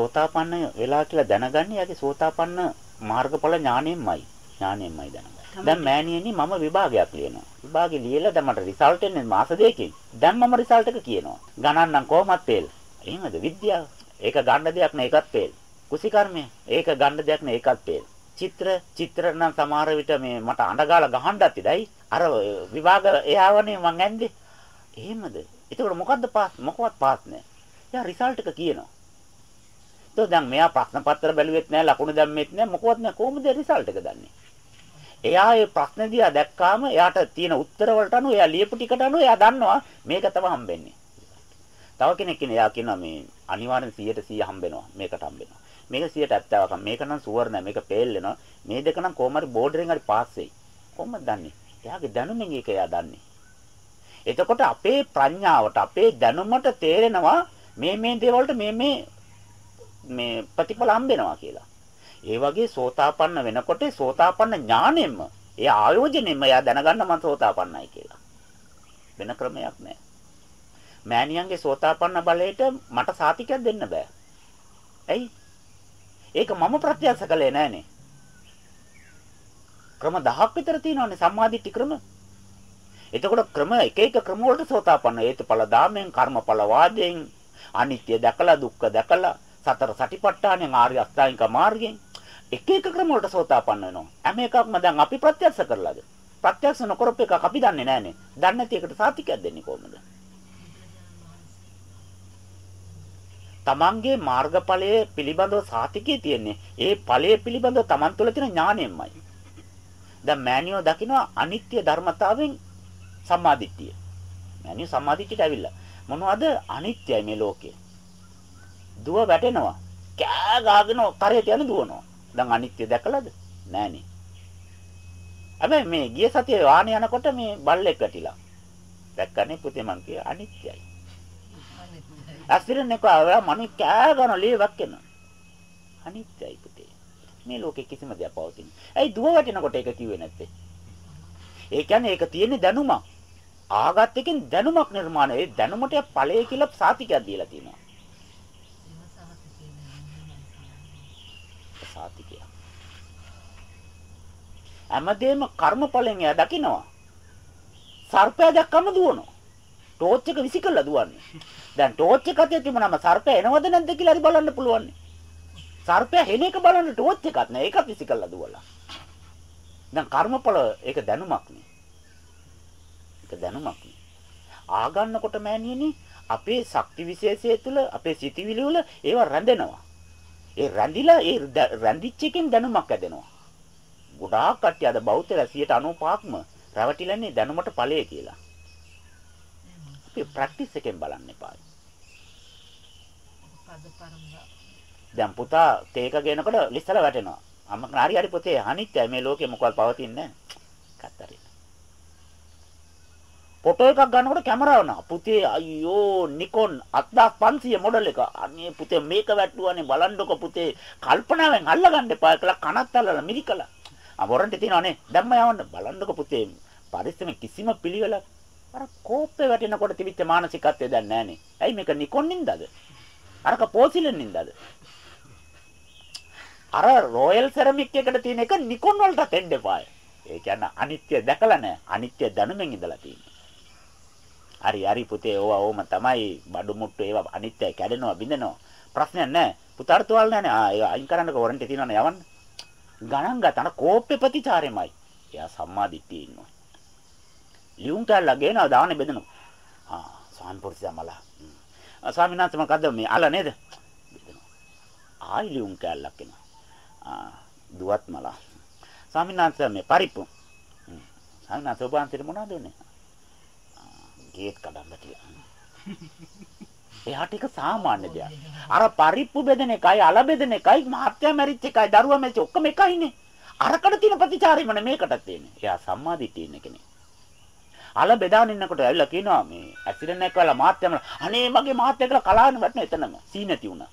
සෝතාපන්න වෙලා කියලා දැනගන්නේ යාගේ සෝතාපන්න මාර්ගඵල ඥාණයෙන්මයි. ඥාණයෙන්මයි දැනගන්නේ. දැන් මෑණියනි මම විභාගයක් ලියනවා. විභාගේ ලියලා දැන් මට රිසල්ට් එන්නේ මාස දෙකකින්. දැන් මම රිසල්ට් එක කියනවා. ගණන් නම් කොහොමත් ෆේල්. එහෙමද විද්‍යාව? ඒක ගන්න දෙයක් නෑ ඒකත් ෆේල්. කුසිකර්මය ඒක ගන්න දෙයක් නෑ ඒකත් ෆේල්. චිත්‍ර චිත්‍ර නම් සමහර විට මේ මට අඬගාලා ගහන්නත් ඉදයි. අර විභාග එයාවනේ මං ඇන්දේ. එහෙමද? එතකොට මොකද්ද පාස් මොකවත් පාස් නෑ. එයා රිසල්ට් එක කියනවා. එතකොට දැන් මෙයා ප්‍රශ්න පත්‍ර බැලුවෙත් නෑ ලකුණු දැම්මෙත් නෑ මොකවත් නෑ කොහොමද රිසල්ට් එක දන්නේ? එයා ඒ ප්‍රශ්න දිහා දැක්කාම එයාට තියෙන උත්තර වලට අනුව එයා ලියපු ටිකට අනුව එයා දන්නවා මේක තමයි හම්බෙන්නේ. තව කෙනෙක් ඉන්නේ එයා කියනවා මේ අනිවාර්යෙන් 100ට 100 හම්බෙනවා මේකට හම්බෙනවා. මේක 170ක් මේක නම් සුවර් නෑ මේක පේල් වෙනවා. මේ දෙක නම් කොහොම හරි බෝඩරෙන් හරි පාස් වෙයි. කොහොමද දන්නේ? එයාගේ දැනුමෙන් ඒක එයා දන්නේ. එතකොට අපේ ප්‍රඥාවට අපේ දැනුමට තේරෙනවා මේ මේ දේවල්ට මේ මේ මේ ප්‍රතිඵල හම්බෙනවා කියලා. ඒ වගේ සෝතාපන්න වෙනකොට සෝතාපන්න ඥාණයෙන්ම ඒ ආයෝජනෙන්ම එයා දැනගන්න මම සෝතාපන්නයි කියලා. වෙන ක්‍රමයක් නැහැ. මෑණියන්ගේ සෝතාපන්න බලයට මට සාතිකයක් දෙන්න බෑ. ඇයි? ඒක මම ප්‍රත්‍යක්ෂ කළේ නෑනේ. ක්‍රම 10ක් විතර තියෙනවානේ සම්මාදිට්ඨි ක්‍රම. එතකොට ක්‍රම එක එක ක්‍රම වලට සෝතාපන්න හේතුඵල දාමෙන් කර්මඵල වාදයෙන් අනිත්‍ය දැකලා දුක්ඛ දැකලා සතර සටිපට්ඨානෙන් ආර්ය අෂ්ටාංගික මාර්ගයෙන් එක එක ක්‍රම වලට සෝතාපන්න වෙනවා. හැම එකක්ම දැන් අපි ප්‍රත්‍යක්ෂ කරලාද? ප්‍රත්‍යක්ෂ නොකරපු එකක් අපි දන්නේ නැහනේ. දන්නේ නැති එකට සාතිකයක් දෙන්නේ කොහොමද? තමන්ගේ මාර්ගඵලයේ පිළිබඳව සාතිකයේ තියෙන්නේ. ඒ ඵලයේ පිළිබඳව තමන් තුළ තියෙන ඥාණයෙන්මයි. දැන් මෑනියෝ දකිනවා අනිත්‍ය ධර්මතාවෙන් සම්මාදිට්ඨිය. මෑනියෝ සම්මාදිට්ඨියට ඇවිල්ලා මොනවද අනිත්‍යයි මේ ලෝකේ. දුව වැටෙනවා. කෑ ගහගෙන තරයට යන දුවනවා. දැන් අනිත්‍ය දැකලාද? නෑනේ. හැබැයි මේ ගිය සතියේ වාහනේ යනකොට මේ බල්ලෙක් වැටිලා. දැක්කනේ පුතේ මං කිය අනිත්‍යයි. අස්තිරන්නේ කවලා මණි කෑ ගන්න ලේවක් වෙන. අනිත්‍යයි පුතේ. මේ ලෝකේ කිසිම දෙයක් පවතින්නේ. ඇයි දුව වැටෙනකොට ඒක කිව්වේ නැත්තේ? ඒ කියන්නේ ඒක තියෙන්නේ දැනුමක්. ආගත් එකෙන් දැනුමක් නිර්මාණය. ඒ දැනුමට ඵලය කියලා සාතිකයක් දීලා තියෙනවා. සාතිකය. හැමදේම කර්මඵලෙන් එයා දකිනවා. සර්පය දැක්කම දුවනවා. ටෝච් එක විසි කළා දුවන්නේ. දැන් ටෝච් එක අතේ තිබුණාම සර්පය එනවද නැද්ද කියලා හරි බලන්න පුළුවන්. සර්පය හෙන එක බලන්න ටෝච් එකක් නෑ. ඒකත් විසි කළා දුවලා. දැන් කර්මඵල ඒක දැනුමක් නේ. ඒක දැනුමක් නේ. ආගන්නකොට මෑණියනි අපේ ශක්ති විශේෂය තුළ අපේ සිතිවිලි වල ඒවා රැඳෙනවා. ඒ රැඳිලා ඒ රැඳිච්ච එකෙන් දැනුමක් ඇදෙනවා. ගොඩාක් කට්ටිය අද බෞද්ධලා 95%ක්ම රැවටිලන්නේ දැනුමට ඵලය කියලා. අපි ප්‍රැක්ටිස් එකෙන් බලන්න එපා. දැන් පුතා තේක ගේනකොට ලිස්සලා වැටෙනවා. අම්ම හරි හරි පුතේ අනිත්‍යයි මේ ලෝකේ මොකවත් පවතින්නේ නැහැ. කතරේ. ෆොටෝ එකක් ගන්නකොට කැමරාව නා පුතේ අයියෝ නිකොන් 8500 මොඩල් එක අනේ පුතේ මේක වැට්ටුවානේ බලන්නකො පුතේ කල්පනාවෙන් අල්ලගන්න එපා කියලා කනත් අල්ලලා මිරිකලා ආ වොරන්ටි තියනවානේ. දැම්ම යවන්න බලන්නකො පුතේ. පරිස්සමෙන් කිසිම පිළිවෙලක්. අර කෝප්පේ වැටෙනකොට තිබිච්ච මානසිකත්වය දැන් නැහනේ. ඇයි මේක නිකොන් නින්දාද? අරක පෝසිලෙන් නින්දාද? අර රොයල් සෙරමික් එකට තියෙන එක නිකොන් වලට දෙන්න එපා ඒ කියන්නේ අනිත්‍ය දැකලා නැහැ. අනිත්‍ය දැනුමින් ඉඳලා තියෙන්නේ. හරි හරි පුතේ. ඕවා ඕම තමයි. බඩු මුට්ටු ඒවා අනිත්‍යයි කැඩෙනවා බිඳෙනවා. ප්‍රශ්නයක් නැහැ. පුතාට තුවාල නැහැ ආ ඒ අයින් කරන්නක. වොරන්ටි තියෙනවනේ. යවන්න. ගණන් ගන්න කෝප්පේ ප්‍රතිචාරෙමයි. එයා සම්මාදිට්ඨියේ ඉන්නවා. ලියුම් කැල්ලා ගේනවා දාන්නේ බෙදනවා. ආ සාම්පුරුෂයා මලා ස්වාමීන් වහන්සේ මොකද්ද? මේ අල නේද? බෙදනවා. ආයි ලියුම් කැල්ලක් එනවා. ආ දුවත් මලා ස්වාමීන් වහන්සේ මේ පරිප්පු. ස්වාමීන් වහන්සේ ඔබ අන්තිමට මොනවද උනේ ගේට් කඩන්න කියලා. එයාට ඒක සාමාන්‍ය දෙයක්. අර පරිප්පු බෙදෙන එකයි අල බෙදෙන එකයි මහත්ය මැරිච්ච එකයි දරුවා මැරිච්ච ඔක්කොම එකයිනේ. අරකට තියෙන ප්‍රතිචාරෙම මේකටත් තියෙන්නේ. එයා සම්මාදිට්ඨිය ඉන්න කෙනෙක්. අල බෙදාගෙන ඉන්නකොට ඇවිල්ලා කියනවා මේ ඇක්සිඩන්ට් එකක් වෙලා මාත්‍යම අනේ මගේ මාත්‍ය කියලා කලාන වැටෙන එතනම සී නැති වුණා.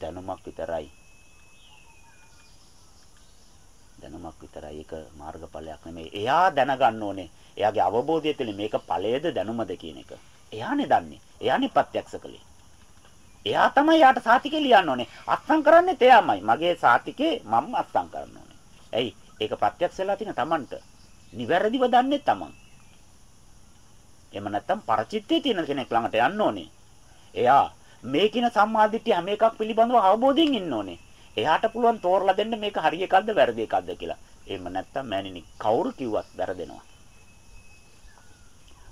දැනුමක් විතරයි. දැනුමක් විතරයි ඒක මාර්ගඵලයක් නෙමෙයි. එයා දැනගන්න ඕනේ. එයාගේ අවබෝධය තුළ මේක ඵලයේද දැනුමද කියන එක. එයානේ දන්නේ. එයානේ ප්‍රත්‍යක්ෂ කළේ. එයා තමයි යාට සාතිකේ ලියන්න ඕනේ. අත්සන් කරන්නේ එයාමයි. මගේ සාතිකේ මම අත්සන් කරන්න ඕනේ. ඇයි? ඒක ප්‍රත්‍යක්ෂ වෙලා තියෙන Tamanට. නිවැරදිව දන්නේ Taman. එහෙම නැත්නම් පරචිත්තේ තියෙන කෙනෙක් ළඟට යන්න ඕනේ. එයා මේ කියන සම්මාදිට්ඨිය හැම එකක් පිළිබඳව අවබෝධයෙන් ඉන්න ඕනේ. එයාට පුළුවන් තෝරලා දෙන්න මේක හරි එකක්ද වැරදි එකක්ද කියලා. එහෙම නැත්නම් මෑණිනි කවුරු කිව්වත් වැරදෙනවා.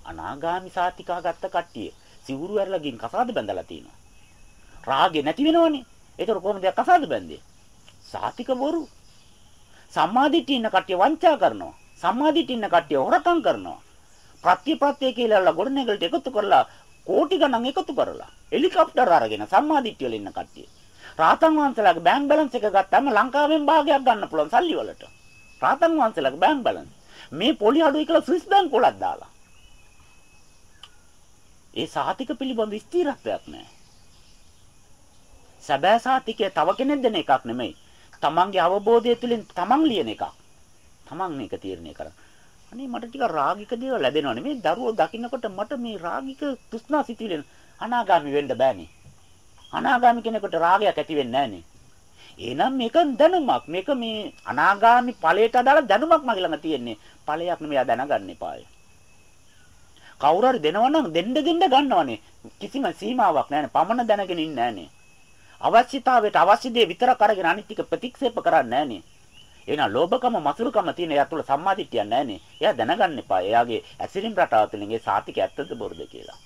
අනාගාමි සාතිකා ගත්ත කට්ටිය සිවුරු ඇරලා ගින් කසාද බැඳලා තිනවා. රාගේ නැති වෙනවනේ. ඒතර කොහොමද කසාද බැඳේ? සාතික බොරු. සම්මාදිට්ඨිය ඉන්න කට්ටිය වංචා කරනවා. සම්මාදිට්ඨිය ඉන්න කට්ටිය හොරකම් කරනවා. ප්‍රත්‍යප්‍රත්‍ය කියලා ගොඩනැගිල්ලට එකතු කරලා කෝටි ගණන් එකතු කරලා හෙලිකොප්ටර් අරගෙන සම්මාදිට්ඨිය වල ඉන්න කට්ටිය. රාතන් වහන්සේලාගේ බැංක් බැලන්ස් එක ගත්තාම ලංකාවෙන් භාගයක් ගන්න පුළුවන් සල්ලි වලට. රාතන් වහන්සේලාගේ බැංක් බැලන්ස්. මේ පොලි අඩුයි කියලා ස්විස් බැංක් වලත් දාලා. ඒ සාතික පිළිබඳ ස්ථිරත්වයක් නැහැ. සැබෑ සාතිකය තව කෙනෙක් දෙන එකක් නෙමෙයි. තමන්ගේ අවබෝධය තුළින් තමන් ලියන එකක්. තමන් මේක තීරණය කරා. අනේ මට ටික රාගික දේවල් ලැබෙනවා නෙමෙයි. දරුවෝ දකින්නකොට මට මේ රාගික තෘෂ්ණා සිතුවිලි අනාගාමි වෙන්න බෑනේ. අනාගාමි කෙනෙකුට රාගයක් ඇති වෙන්නේ නැහනේ. එහෙනම් මේක දැනුමක්. මේක මේ අනාගාමි ඵලයට අදාළ දැනුමක් මගේ ළඟ තියෙන්නේ. ඵලයක් නෙමෙයි දැනගන්න එපාය. කවුරු හරි දෙනවා නම් දෙන්න දෙන්න ගන්නවනේ. කිසිම සීමාවක් නැහැනේ. පමණ දැනගෙන ඉන්නේ නැහනේ. අවශ්‍යතාවයට අවශ්‍ය දේ විතරක් අරගෙන අනිත් ටික ප්‍රතික්ෂේප කරන්නේ නැහනේ. එහෙනම් ලෝභකම මසුරුකම තියෙන එයා තුළ සම්මාදිටියක් නැහනේ. එයා දැනගන්න එපා. එයාගේ ඇසිරින් රටාව තුළින් ඒ සාතික ඇත්තද බොරුද කියලා.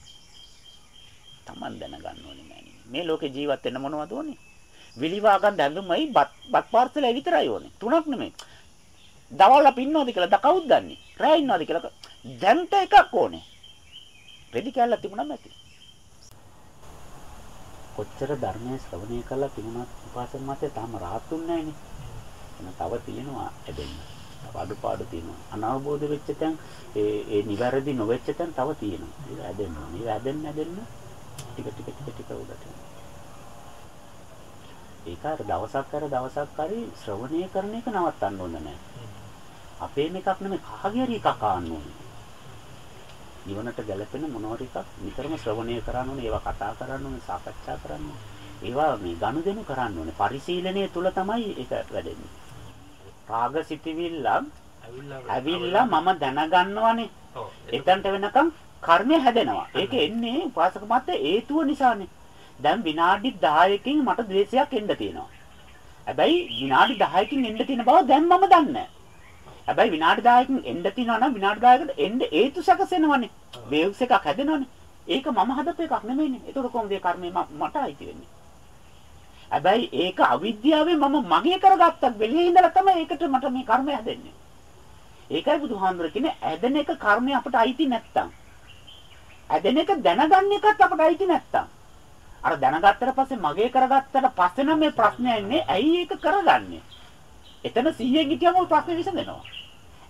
Taman දැනගන්න ඕනේ මෑණි. මේ ලෝකේ ජීවත් වෙන්න මොනවද ඕනේ? විලිවා ගන්න ඇඳුමයි බත් බත් පාර්සලයි විතරයි ඕනේ. තුනක් නෙමෙයි. දවල් අපි ඉන්නවද කියලා ද කවුද දන්නේ? රෑ ඉන්නවද කියලා දැන්ට එකක් ඕනේ. රෙදි කැල්ලක් තිබුණාම ඇති. කොච්චර ධර්මයේ ශ්‍රවණය කළා තිබුණත් උපාසක මාතේ තාම රාහත්ුන්නේ නැහනේ. තව තියෙනවා හැදෙන්න. තව අඩුපාඩු තියෙනවා. අනවබෝධ වෙච්ච තැන් ඒ ඒ නිවැරදි නොවෙච්ච තැන් තව තියෙනවා. ඒක හැදෙන්න. ඒක හැදෙන්න හැදෙන්න ටික ටික ටික ටික උඩට ඒක අර දවසක් කර දවසක් හරි ශ්‍රවණය කරන එක නවත්තන්න ඕන නැහැ. අපේ මේකක් නෙමෙයි කහගේ හරි එකක් ආන්න ඕනේ. නිවනට ගැලපෙන මොනවාරි එකක් නිතරම ශ්‍රවණය කරන්න ඕනේ, ඒවා කතා කරන්න ඕනේ, සාකච්ඡා කරන්න ඕනේ. ඒවා මේ ගනුදෙනු කරන්න ඕනේ. පරිශීලනයේ තුල තමයි ඒක වැඩෙන්නේ. රාග සිටිවිල්ල ඇවිල්ලා මම දැනගන්නවනේ. එතනට වෙනකම් කර්මය හැදෙනවා. ඒක එන්නේ උපාසක මත හේතුව නිසානේ. දැන් විනාඩි 10කින් මට ද්වේෂයක් එන්න තියෙනවා. හැබැයි විනාඩි 10කින් එන්න තියෙන බව දැන් මම දන්නේ හැබැයි විනාඩි 10කින් එන්න තියෙනවා නම් විනාඩි 10කට එන්න හේතු සැකසෙනවනේ. වේව්ස් එකක් හැදෙනවනේ. ඒක මම හදපු එකක් නෙමෙයිනේ. ඒතකොට කොහොමද ඒ කර්මය මට අයිති වෙන්නේ? හැබැයි ඒක අවිද්‍යාවෙන් මම මගේ කරගත්තත් වෙලේ ඉඳලා තමයි ඒකට මට මේ කර්මය හැදෙන්නේ. ඒකයි බුදුහාමුදුර කියන්නේ ඇදෙන එක කර්මය අපට අයිති නැත්තම්. ඇදෙන එක දැනගන්න එකත් අපට අයිති නැත්තම්. අර දැනගත්තට පස්සේ මගේ කරගත්තට පස්සේ නම් මේ ප්‍රශ්නේ එන්නේ ඇයි ඒක කරගන්නේ? එතන 100න් හිටියම ප්‍රශ්නේ විසඳෙනවා.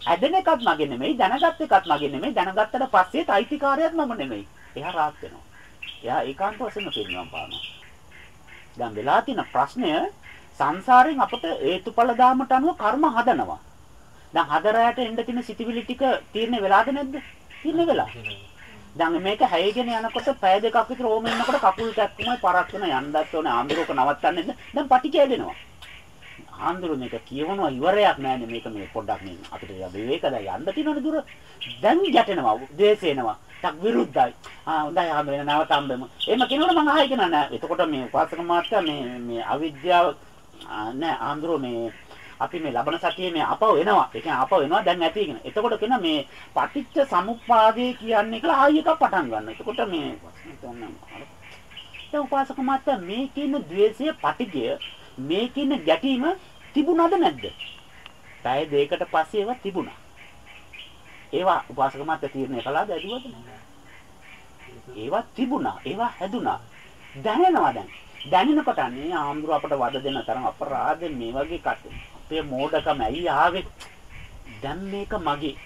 ඇදෙන එකත් මගේ නෙමෙයි දැනගත් එකත් මගේ නෙමෙයි දැනගත්තට පස්සේ අයිතිකාරයත් මම නෙමෙයි. එයා රාත් වෙනවා. එයා ඒකාන්ත වශයෙන්ම පිරිනවම් පානවා. දැන් වෙලා තියෙන ප්‍රශ්නය සංසාරයෙන් අපට හේතුඵල දාමට අනුව කර්ම හදනවා. දැන් හදරයට එන්න තියෙන සිතිවිලි ටික තීරණය වෙලාද නැද්ද? තීරණය වෙලා. දැන් මේක හැයගෙන යනකොට පය දෙකක් විතර ඕම ඉන්නකොට කකුල් කැක්කුමයි පරක් වෙන යන්නත් ඕනේ ආන්දරෝක නවත්තන්නේ නැද්ද? දැන් පටි කැඩෙනවා. ආන්දරෝ මේක කියවනවා ඉවරයක් නෑනේ මේක මේ පොඩ්ඩක් මේ අපිට විවේකද යන්න තියෙනවනේ දුර. දැන් ගැටෙනවා, ද්වේෂේනවා. ටක් විරුද්ධයි. ආ හොඳයි ආ වෙන නැවත අම්බෙමු. එහෙම කියනකොට මම ආයි කියනවා නෑ. එතකොට මේ උපාසක මාත්‍යා මේ මේ අවිද්‍යාව නෑ ආන්දරෝ මේ අපි මේ ලබන සතියේ මේ අපව එනවා. ඒ කියන්නේ අපව එනවා දැන් නැති කියන. එතකොට කියන මේ පටිච්ච සමුප්පාදේ කියන්නේ කියලා ආයෙ එකක් පටන් ගන්න. එතකොට මේ දැන් උපාසක මාත්‍යා මේ කියන द्वේෂය පටිගය මේ කියන ගැටීම තිබුණාද නැද්ද? පැය දෙකකට පස්සේ ඒවා තිබුණා. ඒවා උපාසක මාත්‍යා තීරණය කළාද ඇදුවද? ඒවා තිබුණා. ඒවා හැදුනා. දැනෙනවා දැන්. දැනෙනකොට අනේ ආම්දුර අපට වද දෙන තරම් අපරාධ මේ වගේ කට. අපේ මෝඩකම ඇයි ආවේ? දැන් මේක මගේ.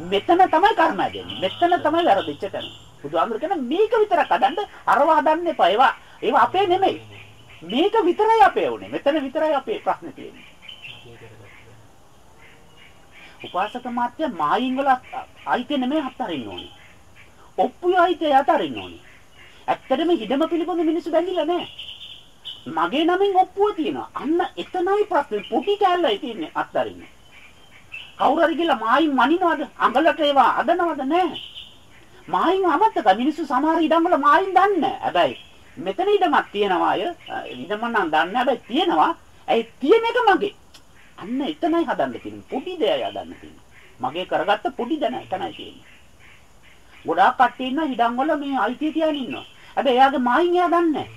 මෙතන තමයි කර්ම දෙන්නේ. මෙතන තමයි වැරදිච්ච තැන. බුදුහාමුදුර කියන මේක විතරක් හදන්න අරව හදන්න එපා. ඒවා ඒවා අපේ නෙමෙයි. මේක විතරයි අපේ උනේ. මෙතන විතරයි අපේ ප්‍රශ්නේ තියෙන්නේ. උපාසක මාත්‍ය මායින් වල අයිති නෙමෙයි අත්තරින්න ඕනේ. ඔප්පුයි අයිති අතරින්න ඕනේ. ඇත්තටම හිඩම පිළිබඳ මිනිස්සු බැඳිලා නැහැ. මගේ නමින් ඔප්පුව තියෙනවා. අන්න එතනයි ප්‍රශ්නේ. පොටි කැල්ලයි තියෙන්නේ අත්තරින්නේ. කවුරු හරි ගිහලා මායින් මනිනවද? අඟලට ඒවා අදනවද නැහැ. මායින් අමතක මිනිස්සු සමහර ඉඩම් වල මායින් දන්නේ නැහැ. හැබැයි මෙතන ඉඩමක් තියෙනවා අය. ඉඩම නම් දන්නේ හැබැයි තියෙනවා. ඇයි තියෙන එක මගේ. අන්න එතනයි හදන්න තියෙන්නේ. පොඩි දෙයයි හදන්න තියෙන්නේ. මගේ කරගත්ත පොඩි දැන එතනයි තියෙන්නේ. ගොඩාක් කට්ටිය ඉන්න ඉඩම් වල මේ අයිතිය තියාගෙන ඉන්නවා. හැබැයි එයාගේ මායින් එයා දන්නේ නැහැ.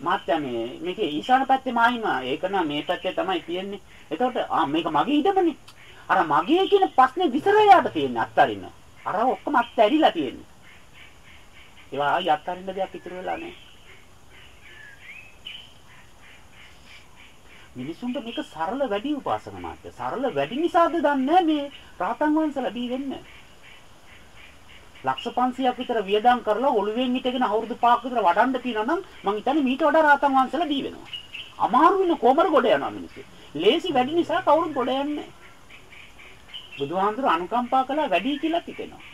මාත්‍යා මේ මේකේ ඊශාන පැත්තේ මායිම ඒක නම් මේ පැත්තේ තමයි තියෙන්නේ. එතකොට ආ මේක මගේ ඉඩමනේ. අර මගේ කියන ප්‍රශ්නේ විතරයි යාට තියෙන්නේ අත්තරින්න. අර ඔක්කොම අත්හැරිලා තියෙන්නේ. ඒවා ආයි අත්තරින්න දෙයක් ඉතුරු වෙලා නැහැ. මිනිසුන්ට මේක සරල වැඩි උපාසක මාත්‍ය. සරල වැඩි නිසාද දන්නේ මේ රාතන් වහන්සේලා දී වෙන්නේ. ලක්ෂ 500ක් විතර වියදම් කරලා ඔළුවෙන් හිටගෙන අවුරුදු 5ක් විතර වඩන්න තියෙනවා නම් මං හිතන්නේ මීට වඩා රාතන් වහන්සේලා දී වෙනවා. අමාරු වෙන කොමර ගොඩ යනවා මිනිස්සු. ලේසි වැඩි නිසා කවුරුත් ගොඩ යන්නේ නැහැ. බුදුහාමුදුර අනුකම්පා කළා වැඩි කියලා හිතෙනවා.